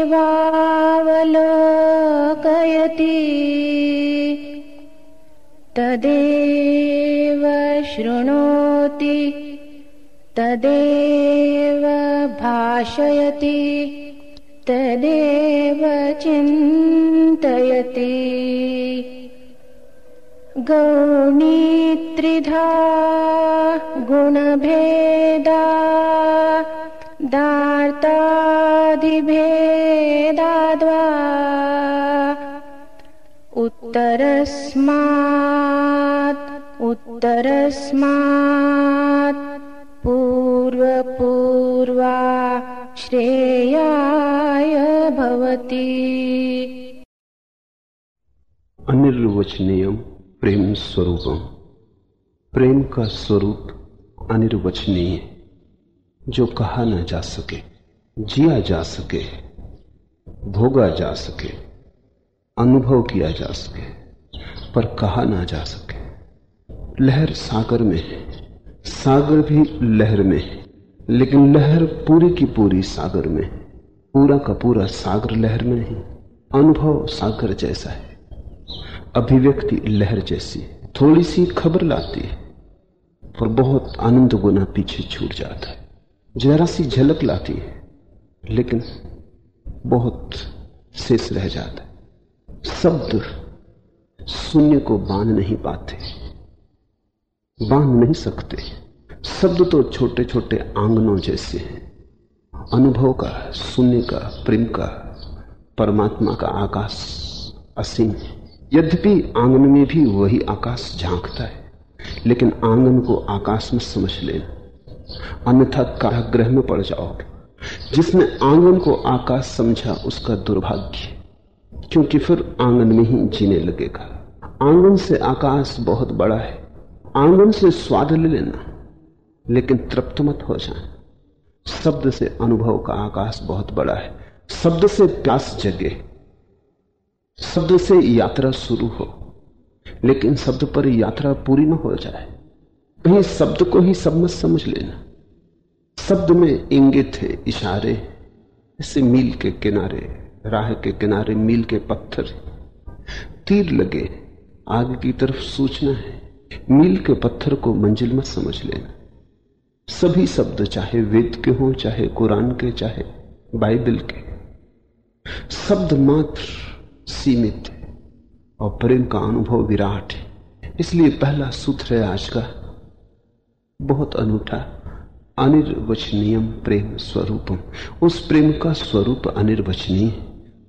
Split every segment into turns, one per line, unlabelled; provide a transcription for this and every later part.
तदेवावलोकयति तदेव शृणोति तदेव भाषयति तदेव चिन्तयति। गौणीत्रिधा गुणभेदा दार्तादिभेदाद्वा उत्तरस्मात् उत्तरस्मात्, पूर्वपूर्वा श्रेयाय भवति।
अनिर्वचनीयम प्रेम स्वरूपम प्रेम का स्वरूप अनिर्वचनीय जो कहा न जा सके। जिया जा सके, भोगा जा सके, अनुभव किया जा सके, पर कहा ना जा सके। लहर सागर में है, सागर भी लहर में है, लेकिन लहर पूरी की पूरी सागर में है। पूरा का पूरा सागर लहर में नहीं, अनुभव सागर जैसा है। अभिव्यक्ति लहर जैसी, थोड़ी सी खबर लाती है, पर बहुत आनंद गुना पीछे छूट जाता है। जरा सी झलक लाती है। लेकिन बहुत शेष रह जाता। है शब्द शून्य को बाँध नहीं पाते। बाँध नहीं सकते। शब्द तो छोटे छोटे आंगनों जैसे हैं। अनुभव का, शून्य का, प्रेम का, परमात्मा का आकाश असीम है। यद्यपि आँगन में भी वही आकाश झांकता है, लेकिन आँगन को आकाश में समझ लेना। अन्यथा काराग्रह में पड़ जाओगे। जिसने आँगन को आकाश समझा उसका दुर्भाग्य, क्योंकि फिर आँगन में ही जीने लगेगा। आँगन से आकाश बहुत बड़ा है, आँगन से स्वाद ले लेना, लेकिन तृप्त मत हो जाए शब्द से अनुभव का आकाश बहुत बड़ा है, शब्द से प्यास जगे, शब्द से यात्रा शुरू हो, लेकिन शब्द पर यात्रा पूरी न हो जाए। कहीं शब्द को ही सब मत समझ लेना। शब्द में इंगित है इशारे जैसे मील के किनारे, राह के किनारे, मील के पत्थर। तीर लगे, आगे की तरफ़ सूचना है। मील के पत्थर को मंजिल मत समझ लेना। सभी शब्द, चाहे वेद के हों, चाहे कुरान के, चाहे बाइबल के, शब्द मात्र सीमित है और प्रेम का अनुभव विराट है। इसलिए पहला सूत्र है आज का, बहुत अनूठा। अनिर्वचनीयम प्रेम स्वरूपम उस प्रेम का स्वरूप अनिर्वचनीय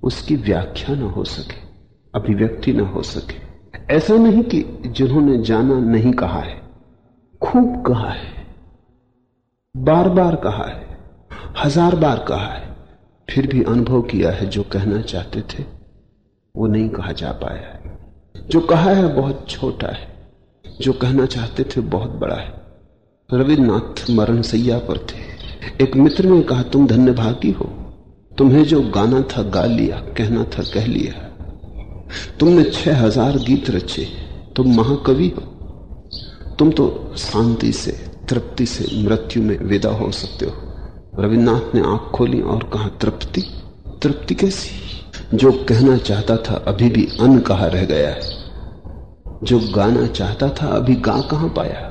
उसकी व्याख्या ना हो सके, अभिव्यक्ति ना हो सके। ऐसा नहीं कि जिन्होंने जाना नहीं कहा है, खूब कहा है बार बार कहा है, हज़ार बार कहा है, फिर भी अनुभव किया है, जो कहना चाहते थे, वो नहीं कहा जा पाया है। जो कहा है, बहुत छोटा है। जो कहना चाहते थे, बहुत बड़ा है। रविन्द्रनाथ मरण सैया पर थे। एक मित्र ने कहा, तुम धन्य भागी हो। तुम्हें जो गाना था, गा लिया, कहना था, कह लिया। तुमने छह हज़ार गीत रचे, तुम महाकवि हो। तुम तो शांति से, तृप्ति से मृत्यु में विदा हो सकते हो। रविन्द्रनाथ ने आँख खोली और कहा, तृप्ति? तृप्ति कैसी? जो कहना चाहता था, अभी भी अन कहा रह गया है। जो गाना चाहता था, अभी गा कहाँ पाया?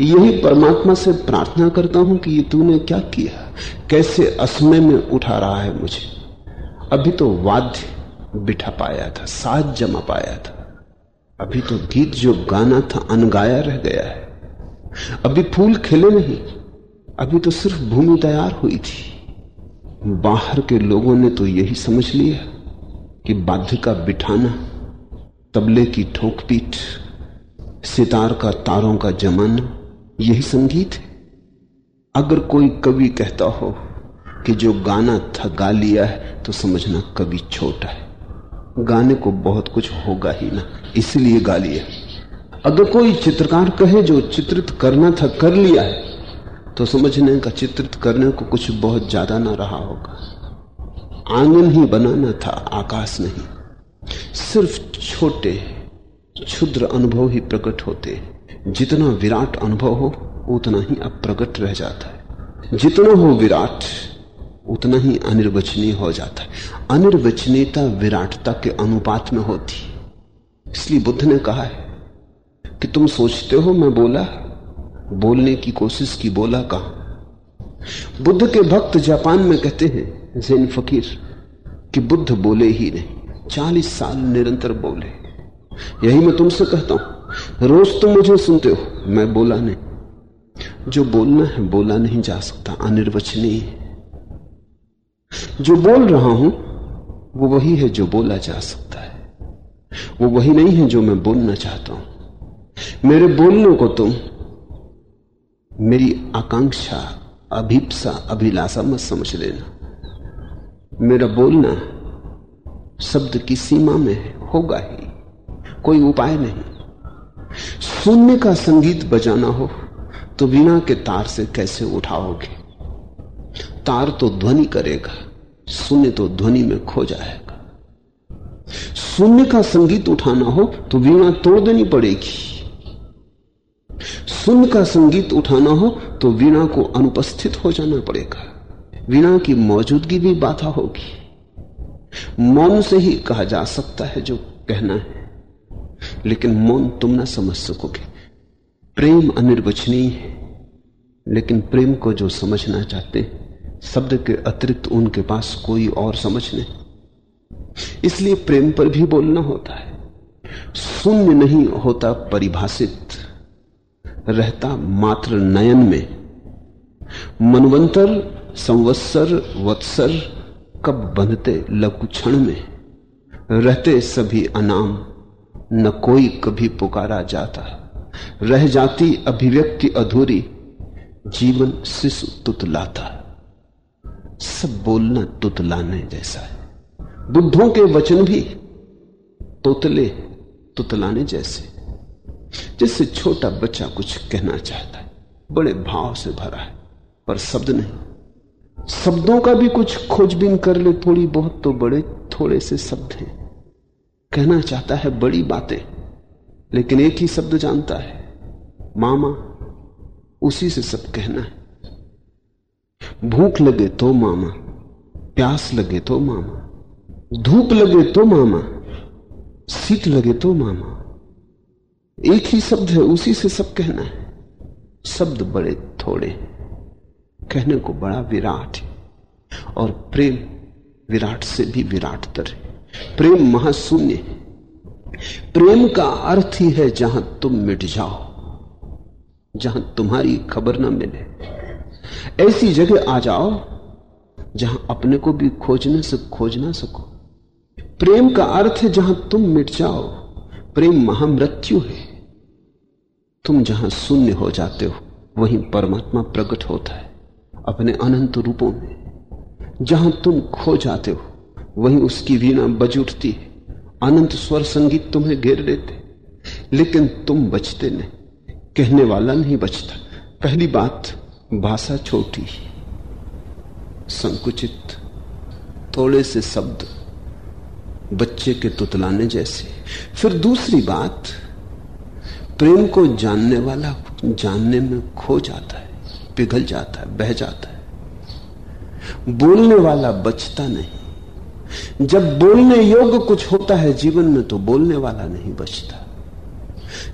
यही परमात्मा से प्रार्थना करता हूँ कि ये तूने क्या किया? कैसे असमय में उठा रहा है मुझे? अभी तो वाद्य बिठा पाया था, साज जमा पाया था। अभी तो गीत जो गाना था, अनगाया रह गया है। अभी फूल खिले नहीं, अभी तो सिर्फ़ भूमि तैयार हुई थी। बाहर के लोगों ने तो यही समझ लिया कि बाध्य का बिठाना, तबले की ठोकपीट सितार का तारों का जमाना, यही संगीत है। अगर कोई कवि कहता हो कि जो गाना था गा लिया है तो समझना कभी छोटा है। गाने को बहुत कुछ होगा ही ना, इसलिए गा लिया अगर कोई चित्रकार कहे जो चित्रित करना था, कर लिया है तो समझने का चित्रित करने को कुछ बहुत ज़्यादा ना रहा होगा। आँगन ही बनाना था, आकाश नहीं। सिर्फ़ छोटे क्षुद्र अनुभव ही प्रकट होते हैं। जितना विराट अनुभव हो, उतना ही अप्रकट रह जाता है। जितना हो विराट, उतना ही अनिर्वचनीय हो जाता है। अनिर्वचनीयता विराटता के अनुपात में होती इसलिए बुद्ध ने कहा है कि तुम सोचते हो, मैं बोला, बोलने की कोशिश की, बोला कहा? बुद्ध के भक्त जापान में कहते हैं, जैन फकीर, कि बुद्ध बोले ही नहीं, चालीस साल निरंतर बोले। यही मैं तुमसे कहता हूँ। रोज तुम मुझे सुनते हो, मैं बोला नहीं। जो बोलना है, बोला नहीं जा सकता, अनिर्वचनीय जो बोल रहा हूँ, वो वही है जो बोला जा सकता है। वो वही नहीं है जो मैं बोलना चाहता हूँ। मेरे बोलने को तुम मेरी आकांक्षा, अभिप्सा, अभिलाषा मत समझ लेना। मेरा बोलना शब्द की सीमा में होगा ही। कोई उपाय नहीं। शून्य का संगीत बजाना हो तो बिना के तार से कैसे उठाओगे? तार तो ध्वनि करेगा शून्य तो ध्वनि में खो जाएगा। शून्य का संगीत उठाना हो तो वीणा तोड़ देनी पड़ेगी। शून्य का संगीत उठाना हो तो वीणा को अनुपस्थित हो जाना पड़ेगा। वीणा की मौजूदगी भी बाधा होगी। मौन से ही कहा जा सकता है जो कहना है। लेकिन मौन तुम ना समझ सकोगे। प्रेम अनिर्वचनीय है, लेकिन प्रेम को जो समझना चाहते, शब्द के अतिरिक्त उनके पास कोई और समझ नहीं। इसलिए प्रेम पर भी बोलना होता है। शून्य नहीं होता परिभाषित। रहता मात्र नयन में। मनवंतर, संवत्सर, वत्सर कब बंधते लघु क्षण में। रहते सभी अनाम। न कोई कभी पुकारा जाता। रह जाती अभिव्यक्ति अधूरी, जीवन शिशु तुतलाता। सब बोलना तुतलाने जैसा है। बुद्धों के वचन भी तोतले तुतलाने जैसे। जिससे छोटा बच्चा कुछ कहना चाहता है, बड़े भाव से भरा है, पर शब्द नहीं। शब्दों का भी कुछ खोजबीन कर ले, थोड़ी बहुत तो बड़े, थोड़े से शब्द हैं। कहना चाहता है बड़ी बातें, लेकिन एक ही शब्द जानता है, मामा, उसी से सब कहना है। भूख लगे तो मामा, प्यास लगे तो मामा, धूप लगे तो मामा, सीट लगे तो मामा, एक ही शब्द है, उसी से सब कहना है। शब्द बड़े थोड़े, कहने को बड़ा विराट है, और प्रेम विराट से भी विराट तर है। प्रेम महाशून्य है। प्रेम का अर्थ ही है जहाँ तुम मिट जाओ, जहाँ तुम्हारी खबर ना मिले। ऐसी जगह आ जाओ जहाँ अपने को भी खोजने से खोज ना सको। प्रेम का अर्थ है जहाँ तुम मिट जाओ, प्रेम महामृत्यु है। तुम जहाँ शून्य हो जाते हो, वहीं परमात्मा प्रकट होता है, अपने अनंत रूपों में, जहाँ तुम खो जाते हो। वहीं उसकी वीणा बज उठती है। अनंत स्वर संगीत तुम्हें घेर लेते। लेकिन तुम बचते नहीं। कहने वाला नहीं बचता पहली बात, भाषा छोटी संकुचित, थोड़े से शब्द बच्चे के तुतलाने जैसे। फिर दूसरी बात, प्रेम को जानने वाला जानने में खो जाता है, पिघल जाता है, बह जाता है। बोलने वाला बचता नहीं। जब बोलने योग्य कुछ होता है जीवन में तो बोलने वाला नहीं बचता।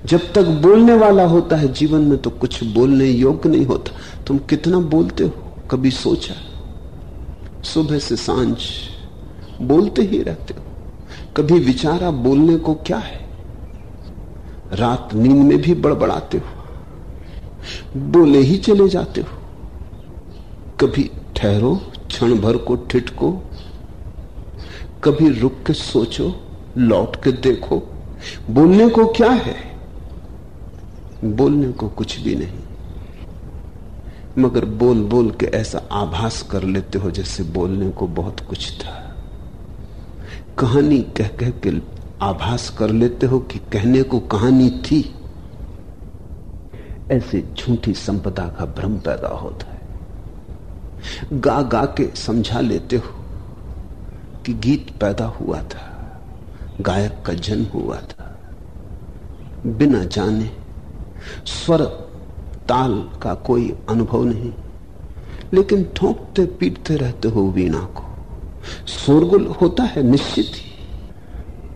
जब तक बोलने वाला होता है जीवन में तो कुछ बोलने योग्य नहीं होता। तुम कितना बोलते हो? कभी सोचा? सुबह से साँझ बोलते ही रहते हो। कभी विचारा बोलने को क्या है? रात नींद में भी बड़बड़ाते हो। बोले ही चले जाते हो। कभी ठहरो, क्षण भर को ठिठको कभी रुक के सोचो, लौट के देखो, बोलने को क्या है? बोलने को कुछ भी नहीं। मगर बोल बोल के ऐसा आभास कर लेते हो जैसे बोलने को बहुत कुछ था। कहानी कह कह के आभास कर लेते हो कि कहने को कहानी थी। ऐसे झूठी संपदा का भ्रम पैदा होता है। गा गा के समझा लेते हो। कि गीत पैदा हुआ था, गायक का जन्म हुआ था। बिना जाने स्वर, ताल का कोई अनुभव नहीं, लेकिन ठोंकते पीटते रहते हो वीणा को। शोरगुल होता है निश्चित ही,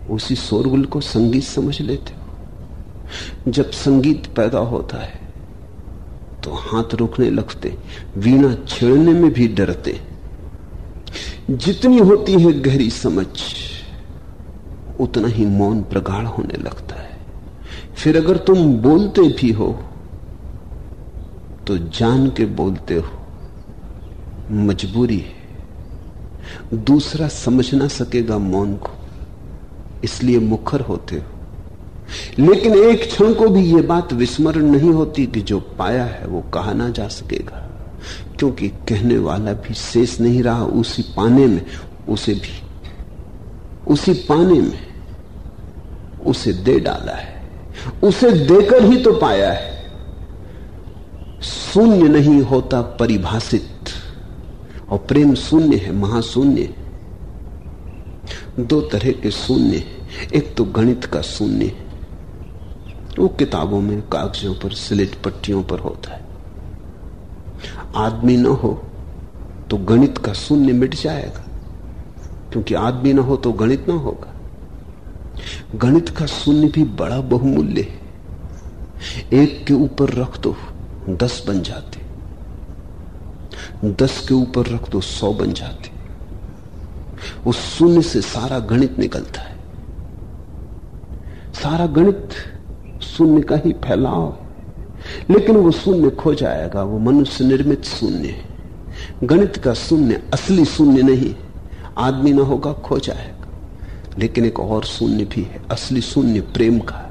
उसी शोरगुल को संगीत समझ लेते हो। जब संगीत पैदा होता है तो हाथ रोकने लगते, वीणा छेड़ने में भी डरते। जितनी होती है गहरी समझ, उतना ही मौन प्रगाढ़ होने लगता है। फिर अगर तुम बोलते भी हो तो जान के बोलते हो, मजबूरी है। दूसरा समझ ना सकेगा मौन को, इसलिए मुखर होते हो। लेकिन एक क्षण को भी यह बात विस्मरण नहीं होती कि जो पाया है वो कहा ना जा सकेगा। क्योंकि कहने वाला भी शेष नहीं रहा, उसी पाने में, उसे भी। उसी पाने में उसे दे डाला है। उसे देकर ही तो पाया है। शून्य नहीं होता परिभाषित, और प्रेम शून्य है, महाशून्य। दो तरह के शून्य एक तो गणित का शून्य। वो किताबों में कागजों पर, स्लेट पट्टियों पर होता है। आदमी न हो तो गणित का शून्य मिट जाएगा। क्योंकि आदमी ना हो तो गणित ना होगा। गणित का शून्य भी बड़ा बहुमूल्य है। एक के ऊपर रख दो, दस बन जाते। दस के ऊपर रख दो, सौ बन जाते। उस शून्य से सारा गणित निकलता है। सारा गणित शून्य का ही फैलाव है। लेकिन वो शून्य खो जाएगा, वो मनुष्य निर्मित शून्य है। गणित का शून्य असली शून्य नहीं, आदमी ना होगा, खो जाएगा। लेकिन एक और शून्य भी है, असली शून्य प्रेम का।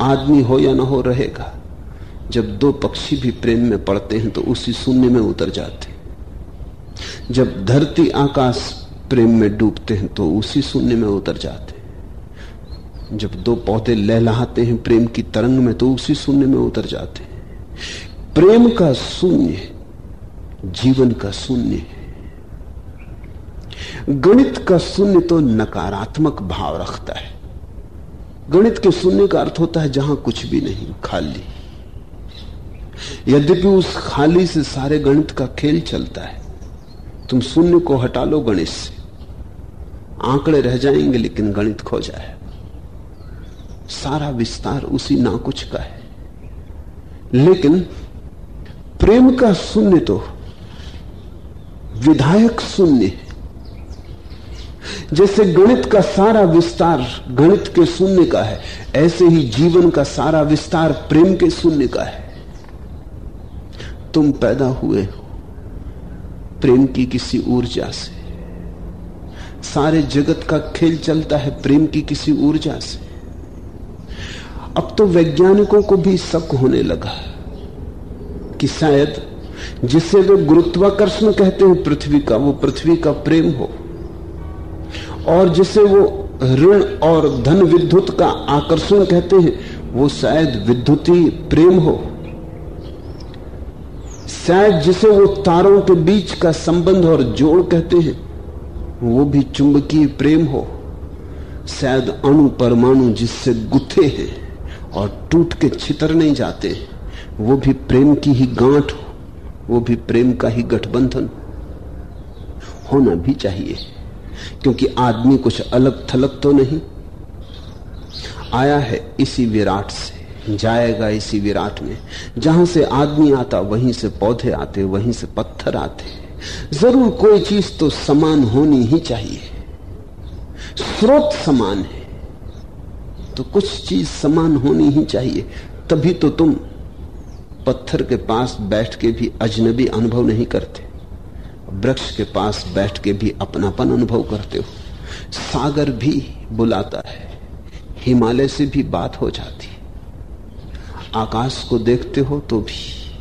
आदमी हो या ना हो रहेगा, जब दो पक्षी भी प्रेम में पड़ते हैं तो उसी शून्य में उतर जाते जब धरती आकाश प्रेम में डूबते हैं तो उसी शून्य में उतर जाते जब दो पौधे लहलाते हैं, प्रेम की तरंग में तो उसी शून्य में उतर जाते हैं। प्रेम का शून्य, जीवन का शून्य है। गणित का शून्य तो नकारात्मक भाव रखता है। गणित के शून्य का अर्थ होता है जहाँ कुछ भी नहीं, खाली। यद्यपि उस खाली से सारे गणित का खेल चलता है, तुम शून्य को हटा लो गणित से। आंकड़े रह जाएँगे, लेकिन गणित खो जाए सारा विस्तार उसी ना कुछ का है। लेकिन प्रेम का शून्य तो विधायक शून्य है। जैसे गणित का सारा विस्तार गणित के शून्य का है, ऐसे ही जीवन का सारा विस्तार प्रेम के शून्य का है। तुम पैदा हुए हो प्रेम की किसी ऊर्जा से। सारे जगत का खेल चलता है प्रेम की किसी ऊर्जा से। अब तो वैज्ञानिकों को भी शक होने लगा कि शायद जिसे वे गुरुत्वाकर्षण कहते हैं पृथ्वी का, वो पृथ्वी का प्रेम हो। और जिसे वो ऋण और धन विद्युत का आकर्षण कहते हैं, वो शायद विद्युती प्रेम हो। शायद जिसे वो तारों के बीच का संबंध और जोड़ कहते हैं, वो भी चुंबकीय प्रेम हो। शायद अणु परमाणु जिससे गुथे हैं। और टूट के छितर नहीं जाते। वो भी प्रेम की ही गांठ वो भी प्रेम का ही गठबंधन। होना भी चाहिए, क्योंकि आदमी कुछ अलग थलग तो नहीं। आया है इसी विराट से, जाएगा इसी विराट में। जहाँ से आदमी आता, वहीं से पौधे आते, वहीं से पत्थर आते। ज़रूर कोई चीज़ तो समान होनी ही चाहिए। स्रोत समान है। तो कुछ चीज़ समान होनी ही चाहिए। तभी तो तुम पत्थर के पास बैठ के भी अजनबी अनुभव नहीं करते। वृक्ष के पास बैठ के भी अपनापन अनुभव करते हो। सागर भी बुलाता है, हिमालय से भी बात हो जाती। आकाश को देखते हो तो भी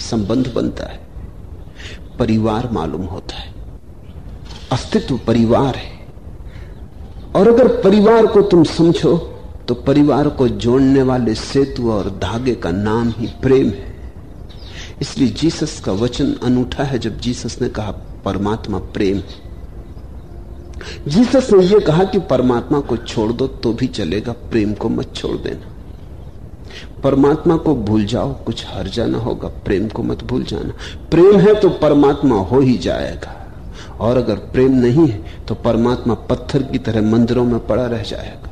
संबंध बनता है। परिवार मालूम होता है। अस्तित्व परिवार है। और अगर परिवार को तुम समझो तो परिवार को जोड़ने वाले सेतु और धागे का नाम ही प्रेम है। इसलिए जीसस का वचन अनूठा है जब जीसस ने कहा, परमात्मा प्रेम जीसस ने यह कहा कि परमात्मा को छोड़ दो तो भी चलेगा, प्रेम को मत छोड़ देना। परमात्मा को भूल जाओ, कुछ हर जाना होगा, प्रेम को मत भूल जाना। प्रेम है तो परमात्मा हो ही जाएगा। और अगर प्रेम नहीं है तो परमात्मा पत्थर की तरह मंदिरों में पड़ा रह जाएगा।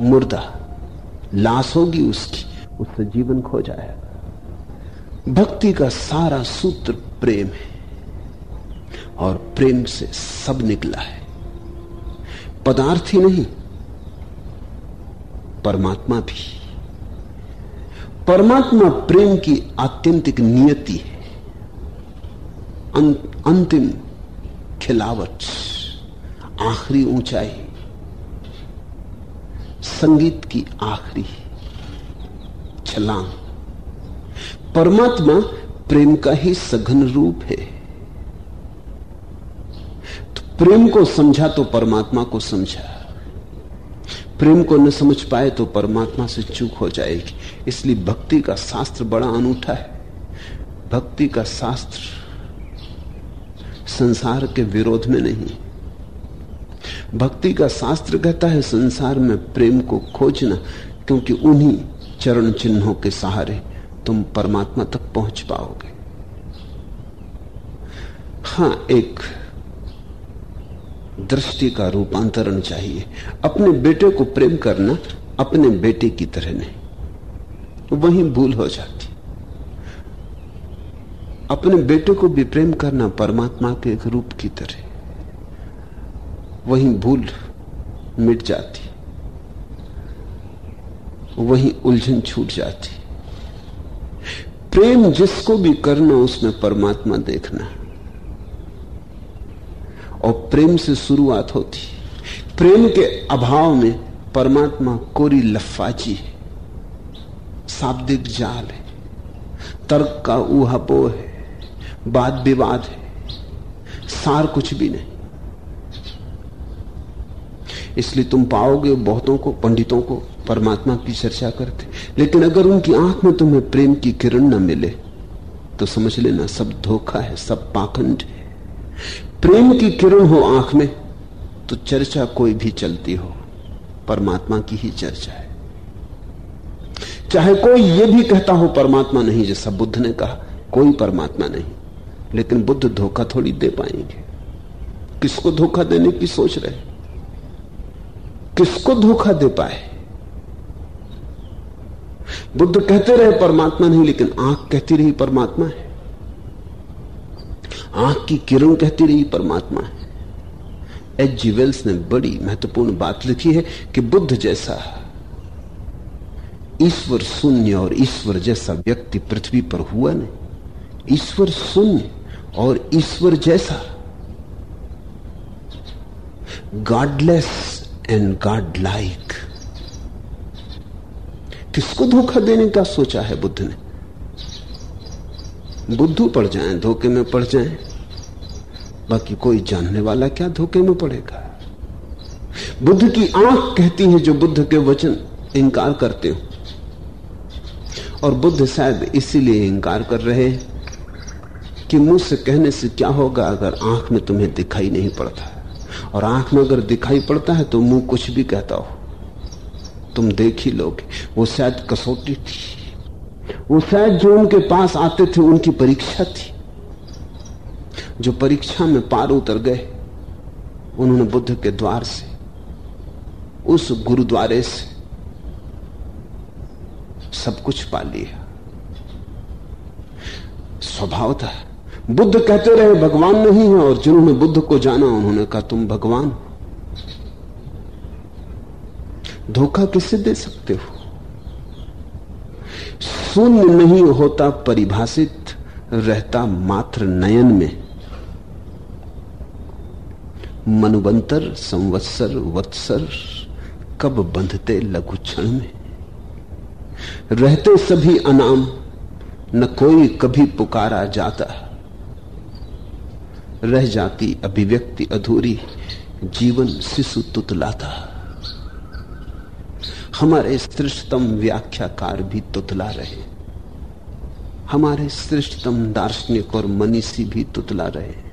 मुर्दा लाश होगी उसकी उससे जीवन खो जाएगा। भक्ति का सारा सूत्र प्रेम है और प्रेम से सब निकला है। पदार्थ ही नहीं परमात्मा भी। परमात्मा प्रेम की आत्यंतिक नियति है। अं, अंतिम खिलावट आखिरी ऊंचाई। संगीत की आखिरी छलांग। परमात्मा प्रेम का ही सघन रूप है। तो प्रेम को समझा तो परमात्मा को समझा। प्रेम को न समझ पाए तो परमात्मा से चूक हो जाएगी। इसलिए भक्ति का शास्त्र बड़ा अनूठा है। भक्ति का शास्त्र संसार के विरोध में नहीं। भक्ति का शास्त्र कहता है, संसार में प्रेम को खोजना, क्योंकि उन्हीं चरण चिन्हों के सहारे तुम परमात्मा तक पहुँच पाओगे। हाँ, एक दृष्टि का रूपांतरण चाहिए। अपने बेटे को प्रेम करना अपने बेटे की तरह नहीं। वहीं भूल हो जाती। अपने बेटे को भी प्रेम करना परमात्मा के एक रूप की तरह। वहीं भूल मिट जाती। वहीं उलझन छूट जाती। प्रेम जिसको भी करना, उसमें परमात्मा देखना। और प्रेम से शुरुआत होती। प्रेम के अभाव में परमात्मा कोरी लफाजी है। शाब्दिक जाल है। तर्क का ऊहापो है। वाद विवाद है। सार कुछ भी नहीं। इसलिए तुम पाओगे बहुतों को, पंडितों को, परमात्मा की चर्चा करते। लेकिन अगर उनकी आँख में तुम्हें प्रेम की किरण न मिले तो समझ लेना सब धोखा है, सब पाखंड है। प्रेम की किरण हो आँख में तो चर्चा कोई भी चलती हो, परमात्मा की ही चर्चा है। चाहे कोई यह भी कहता हो, परमात्मा नहीं, जैसा बुद्ध ने कहा, कोई परमात्मा नहीं। लेकिन बुद्ध धोखा थोड़ी दे पाएँगे। किसको धोखा देने की सोच रहे? किसको धोखा दे पाए? बुद्ध कहते रहे, परमात्मा नहीं, लेकिन आँख कहती रही, परमात्मा है। आँख की किरण कहती रही, परमात्मा है। एच जी वेल्स ने बड़ी महत्वपूर्ण बात लिखी है कि बुद्ध जैसा, ईश्वर शून्य और ईश्वर जैसा व्यक्ति पृथ्वी पर हुआ नहीं। ईश्वर शून्य और ईश्वर जैसा गॉडलेस एंड गॉड लाइक किसको धोखा देने का सोचा है बुद्ध ने? बुद्धू पड़ जाए, धोखे में पड़ जाए। बाकी कोई जानने वाला क्या धोखे में पड़ेगा? बुद्ध की आँख कहती है जो बुद्ध के वचन इंकार करते हो। और बुद्ध शायद इसीलिए इंकार कर रहे हैं कि मुँह से कहने से क्या होगा अगर आँख में तुम्हें दिखाई नहीं पड़ता? और आँख में अगर दिखाई पड़ता है तो मुँह कुछ भी कहता हो। तुम देख ही लोगे। वो शायद कसौटी थी। वो शायद जो उनके पास आते थे, उनकी परीक्षा थी। जो परीक्षा में पार उतर गए, उन्होंने बुद्ध के द्वार से, उस गुरुद्वारे से सब कुछ पा लिया। स्वभाव था। बुद्ध कहते रहे, भगवान नहीं है और जिन्होंने बुद्ध को जाना, उन्होंने कहा, तुम भगवान धोखा किससे दे सकते हो? शून्य नहीं होता, परिभाषित रहता मात्र नयन में। मनुबंतर, संवत्सर, वत्सर, कब बंधते लघु क्षण में? रहते सभी अनाम, न कोई कभी पुकारा जाता। रह जाती अभिव्यक्ति अधूरी, जीवन शिशु तुतलाता। हमारे श्रेष्ठतम व्याख्याकार भी तुतला रहे। हमारे श्रेष्ठतम दार्शनिक और मनीषी भी तुतला रहे।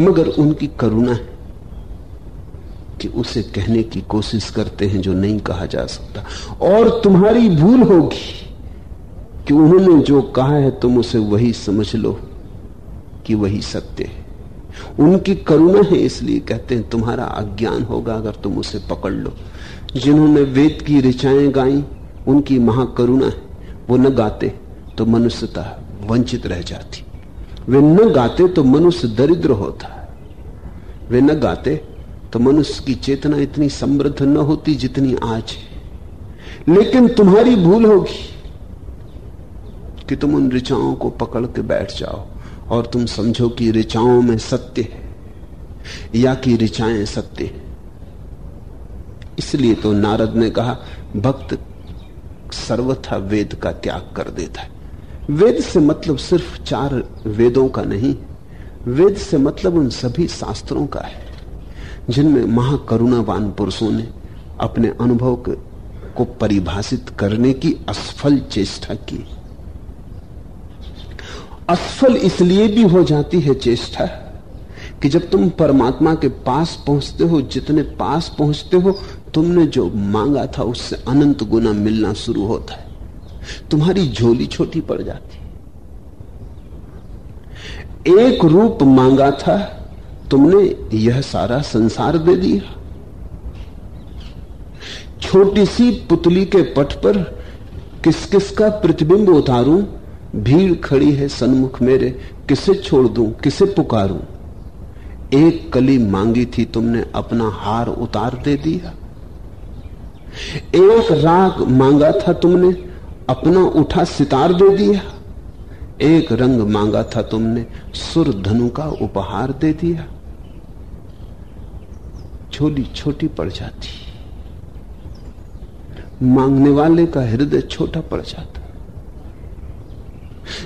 मगर उनकी करुणा है कि उसे कहने की कोशिश करते हैं जो नहीं कहा जा सकता। और तुम्हारी भूल होगी कि उन्होंने जो कहा है तुम उसे वही समझ लो। कि वही सत्य है। उनकी करुणा है इसलिए कहते हैं, तुम्हारा अज्ञान होगा अगर तुम उसे पकड़ लो। जिन्होंने वेद की ऋचाएँ गाई, उनकी महाकरुणा है। वो न गाते तो मनुष्यता वंचित रह जाती। वे न गाते तो मनुष्य दरिद्र होता। वे न गाते तो मनुष्य की चेतना इतनी समृद्ध न होती जितनी आज है। लेकिन तुम्हारी भूल होगी कि तुम उन ऋचाओं को पकड़ के बैठ जाओ। और तुम समझो कि ऋचाओं में सत्य है, या कि ऋचाएँ सत्य है। इसलिए तो नारद ने कहा, भक्त सर्वथा वेद का त्याग कर देता है। वेद से मतलब सिर्फ़ चार वेदों का नहीं, वेद से मतलब उन सभी शास्त्रों का है, जिनमें महाकरुणावान पुरुषों ने अपने अनुभव को परिभाषित करने की असफल चेष्टा की। असफल इसलिए भी हो जाती है चेष्टा कि जब तुम परमात्मा के पास पहुँचते हो, जितने पास पहुँचते हो, तुमने जो मांगा था उससे अनंत गुना मिलना शुरू होता है। तुम्हारी झोली छोटी पड़ जाती है। एक रूप मांगा था, तुमने यह सारा संसार दे दिया। छोटी सी पुतली के पट पर किस किस का प्रतिबिंब उतारूं भीड़ खड़ी है सन्मुख मेरे, किसे छोड़ दूँ, किसे पुकारूं? एक कली मांगी थी तुमने, अपना हार उतार दे दिया। एक राग मांगा था तुमने, अपना उठा सितार दे दिया। एक रंग मांगा था तुमने, सुर धनु का उपहार दे दिया। छोली छोटी पड़ जाती। मांगने वाले का हृदय छोटा पड़ जाता।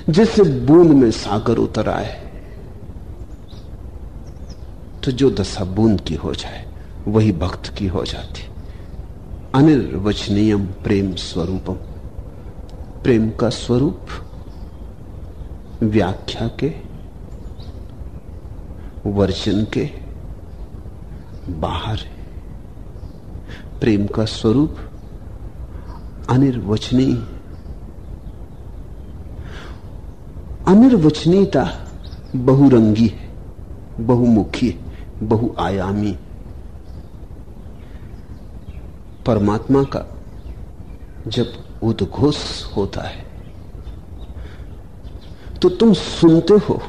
जैसे बूंद में सागर उतर आए तो जो दशा बूंद की हो जाए, वही भक्त की हो जाती। अनिर्वचनीयम प्रेम स्वरूपम। प्रेम का स्वरूप व्याख्या के, वर्जन के बाहर प्रेम का स्वरूप अनिर्वचनीय अनिर्वचनीयता बहुरंगी है, बहुमुखी है, बहुआयामी। परमात्मा का जब उद्घोष होता है तो तुम सुनते हो,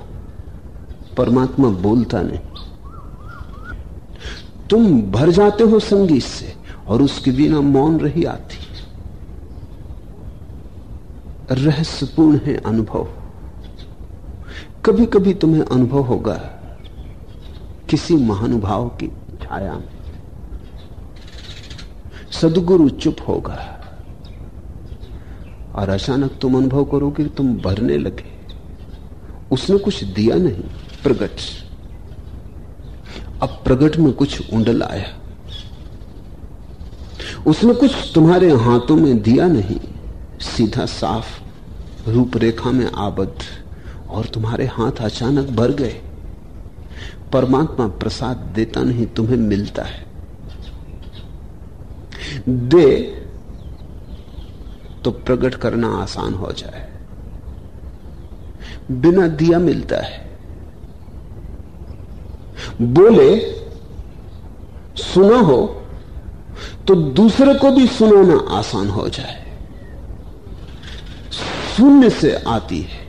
परमात्मा बोलता नहीं। तुम भर जाते हो संगीत से, और उसके बिना मौन रही आती। रहस्यपूर्ण है अनुभव। कभी कभी तुम्हें अनुभव होगा किसी महानुभाव की छाया में। सदगुरु चुप होगा और अचानक तुम अनुभव करोगे तुम भरने लगे। उसने कुछ दिया नहीं, प्रगट। अब प्रगट में कुछ उंडल आया। उसने कुछ तुम्हारे हाथों में दिया नहीं, सीधा साफ़ रूपरेखा में आबद्ध। और तुम्हारे हाथ अचानक भर गए। परमात्मा प्रसाद देता नहीं, तुम्हें मिलता है। दे तो प्रकट करना आसान हो जाए। बिना दिया मिलता है। बोले, सुना हो तो दूसरे को भी सुनाना आसान हो जाए। शून्य से आती है।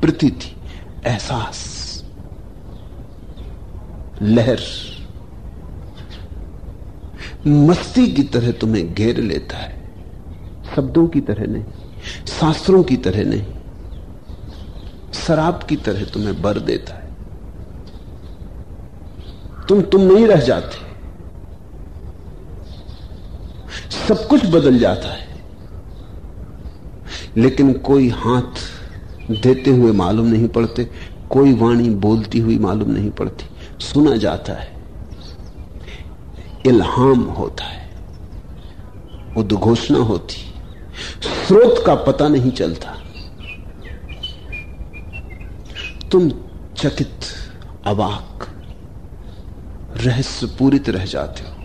प्रतीति एहसास। लहर। मस्ती की तरह तुम्हें घेर लेता है, शब्दों की तरह नहीं, शास्त्रों की तरह नहीं, शराब की तरह तुम्हें बर देता है। तुम तुम नहीं रह जाते। सब कुछ बदल जाता है। लेकिन कोई हाथ देते हुए मालूम नहीं पड़ते, कोई वाणी बोलती हुई मालूम नहीं पड़ती। सुना जाता है, इल्हाम होता है, उद्घोषणा होती, स्रोत का पता नहीं चलता। तुम चकित, अवाक रहस्य पूरित रह जाते हो।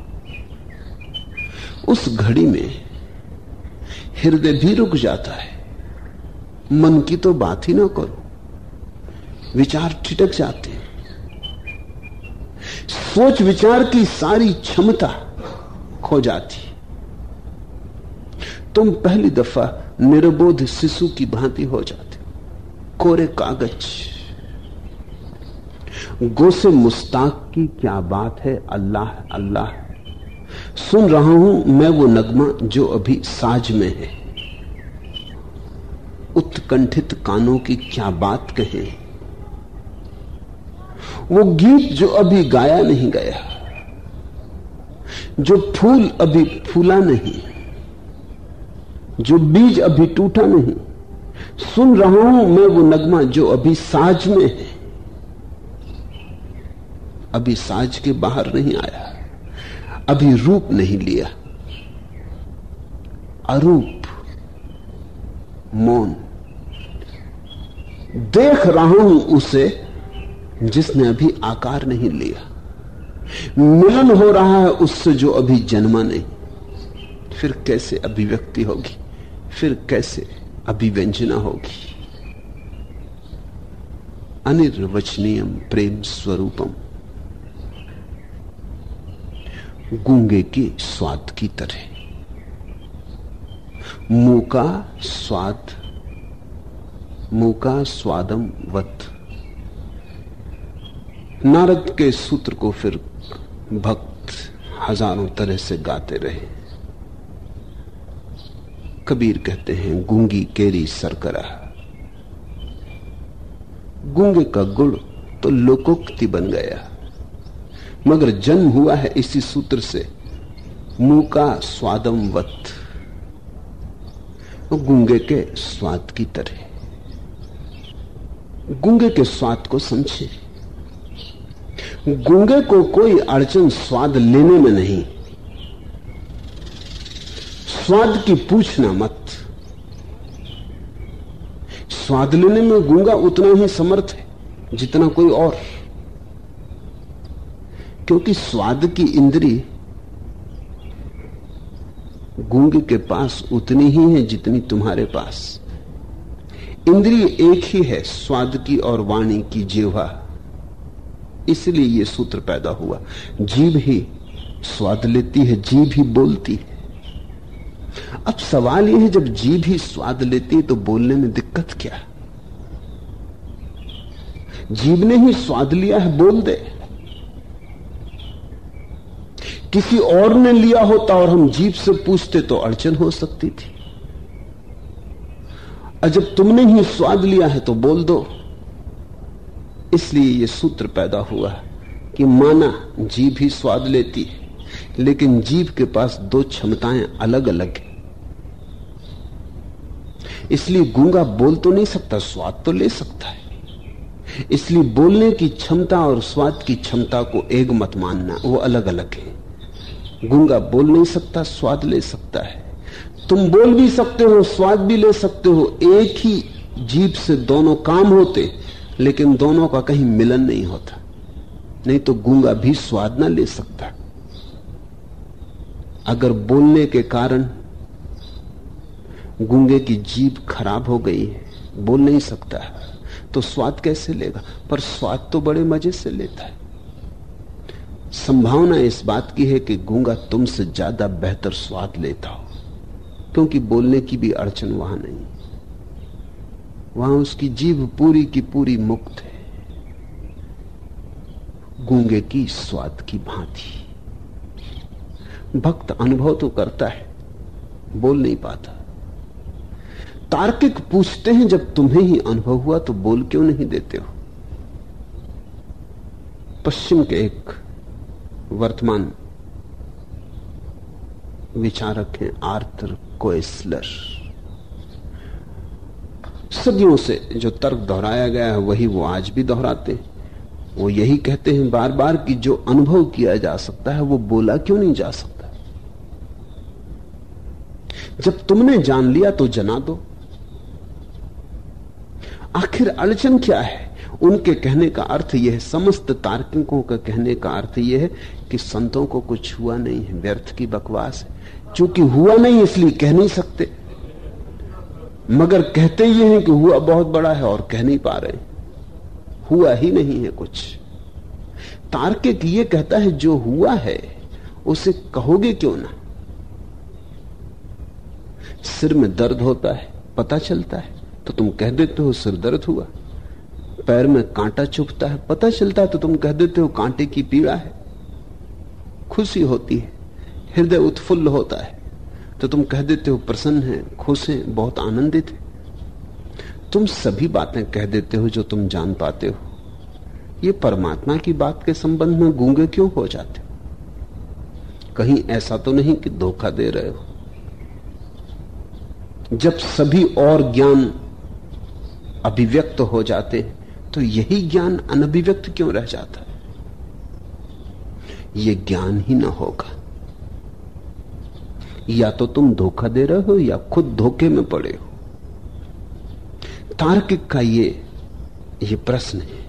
उस घड़ी में हृदय भी रुक जाता है। मन की तो बात ही ना करो। विचार ठिटक जाते हैं। सोच विचार की सारी क्षमता खो जाती तुम पहली दफ़ा निर्बोध शिशु की भांति हो जाते कोरे कागज़। गो से मुस्ताक की क्या बात है? अल्लाह अल्लाह। सुन रहा हूँ, मैं वो नगमा जो अभी साज में है। उत्कंठित कानों की क्या बात कहे? वो गीत जो अभी गाया नहीं गया, जो फूल अभी फूला नहीं, जो बीज अभी टूटा नहीं, सुन रहा हूँ मैं वो नगमा जो अभी साज में है। अभी साज के बाहर नहीं आया, अभी रूप नहीं लिया। अरूप, मौन। देख रहा हूँ उसे, जिसने अभी आकार नहीं लिया। मिलन हो रहा है उससे जो अभी जन्मा नहीं। फिर कैसे अभिव्यक्ति होगी? फिर कैसे अभिव्यंजना होगी? अनिर्वचनीयम प्रेम स्वरूपम। गूँगे के स्वाद की तरह। मुँह का स्वाद मुँह का स्वादम वत। नारद के सूत्र को फिर भक्त हज़ारों तरह से गाते रहे। कबीर कहते हैं, गूँगी केरी सरकरा। गूँगे का गुड़ तो लोकोक्ति बन गया। मगर जन्म हुआ है इसी सूत्र से मुँह का स्वादम वत। गूँगे के स्वाद की तरह। गूँगे के स्वाद को समझे। गूँगे को कोई अड़चन स्वाद लेने में नहीं। स्वाद की पूछना मत। स्वाद लेने में गूँगा उतना ही समर्थ है, जितना कोई और। क्योंकि स्वाद की इंद्री गूँगे के पास उतनी ही है जितनी तुम्हारे पास। इंद्रिय एक ही है, स्वाद की और वाणी की जीवा। इसलिए यह सूत्र पैदा हुआ। जीव ही स्वाद लेती है, जीव ही बोलती है। अब सवाल यह है, जब जीभ ही स्वाद लेती है तो बोलने में दिक्कत क्या? जीव ने ही स्वाद लिया है, बोल दे। किसी और ने लिया होता और हम जीव से पूछते तो अड़चन हो सकती थी। और जब तुमने ही स्वाद लिया है तो बोल दो। इसलिए यह सूत्र पैदा हुआ कि माना जीव ही स्वाद लेती है, लेकिन जीव के पास दो क्षमताएँ अलग अलग है। इसलिए गूँगा बोल तो नहीं सकता, स्वाद तो ले सकता है। इसलिए बोलने की क्षमता और स्वाद की क्षमता को एक मत मानना, वो अलग अलग है। गूँगा बोल नहीं सकता, स्वाद ले सकता है। तुम बोल भी सकते हो, स्वाद भी ले सकते हो, एक ही जीप से दोनों काम होते, लेकिन दोनों का कहीं मिलन नहीं होता। नहीं तो गूँगा भी स्वाद ना ले सकता। अगर बोलने के कारण गूँगे की जीभ खराब हो गई है, बोल नहीं सकता तो स्वाद कैसे लेगा? पर स्वाद तो बड़े मज़े से लेता है। संभावना इस बात की है कि गूँगा तुमसे ज़्यादा बेहतर स्वाद लेता हो। क्योंकि बोलने की भी अड़चन वहाँ नहीं। वहाँ उसकी जीव पूरी की पूरी मुक्त है। गूँगे की स्वाद की भांति। भक्त अनुभव तो करता है, बोल नहीं पाता। तार्किक पूछते हैं, जब तुम्हें ही अनुभव हुआ तो बोल क्यों नहीं देते हो? पश्चिम के एक वर्तमान विचारक हैं आर्थर कोएस्लर सदियों से जो तर्क दोहराया गया है, वही वो आज भी दोहराते वो यही कहते हैं बार बार कि जो अनुभव किया जा सकता है, वो बोला क्यों नहीं जा सकता? जब तुमने जान लिया तो जना दो। आखिर अड़चन क्या है? उनके कहने का अर्थ यह है, समस्त तार्किकों का कहने का अर्थ यह है कि संतों को कुछ हुआ नहीं है, व्यर्थ की बकवास है। क्योंकि हुआ नहीं, इसलिए कह नहीं सकते। मगर कहते ये हैं कि हुआ बहुत बड़ा है और कह नहीं पा रहे। हुआ ही नहीं है कुछ। तार्किक ये कहता है, जो हुआ है, उसे कहोगे क्यों ना? सिर में दर्द होता है, पता चलता है तो तुम कह देते हो, सिर दर्द हुआ। पैर में कांटा चुभता है। पता चलता है तो तुम कह देते हो कांटे की पीड़ा है। खुशी होती है। हृदय उत्फुल्ल होता है। तो तुम कह देते हो प्रसन्न है, खुश है, बहुत आनंदित है। तुम सभी बातें कह देते हो जो तुम जान पाते हो। ये परमात्मा की बात के संबंध में गूँगे क्यों हो जाते हो? कहीं ऐसा तो नहीं कि धोखा दे रहे हो। जब सभी और ज्ञान अभिव्यक्त हो जाते तो यही ज्ञान अनभिव्यक्त क्यों रह जाता है? यह ज्ञान ही ना होगा। या तो तुम धोखा दे रहे हो, या खुद धोखे में पड़े हो। तार्किक का ये ये प्रश्न है।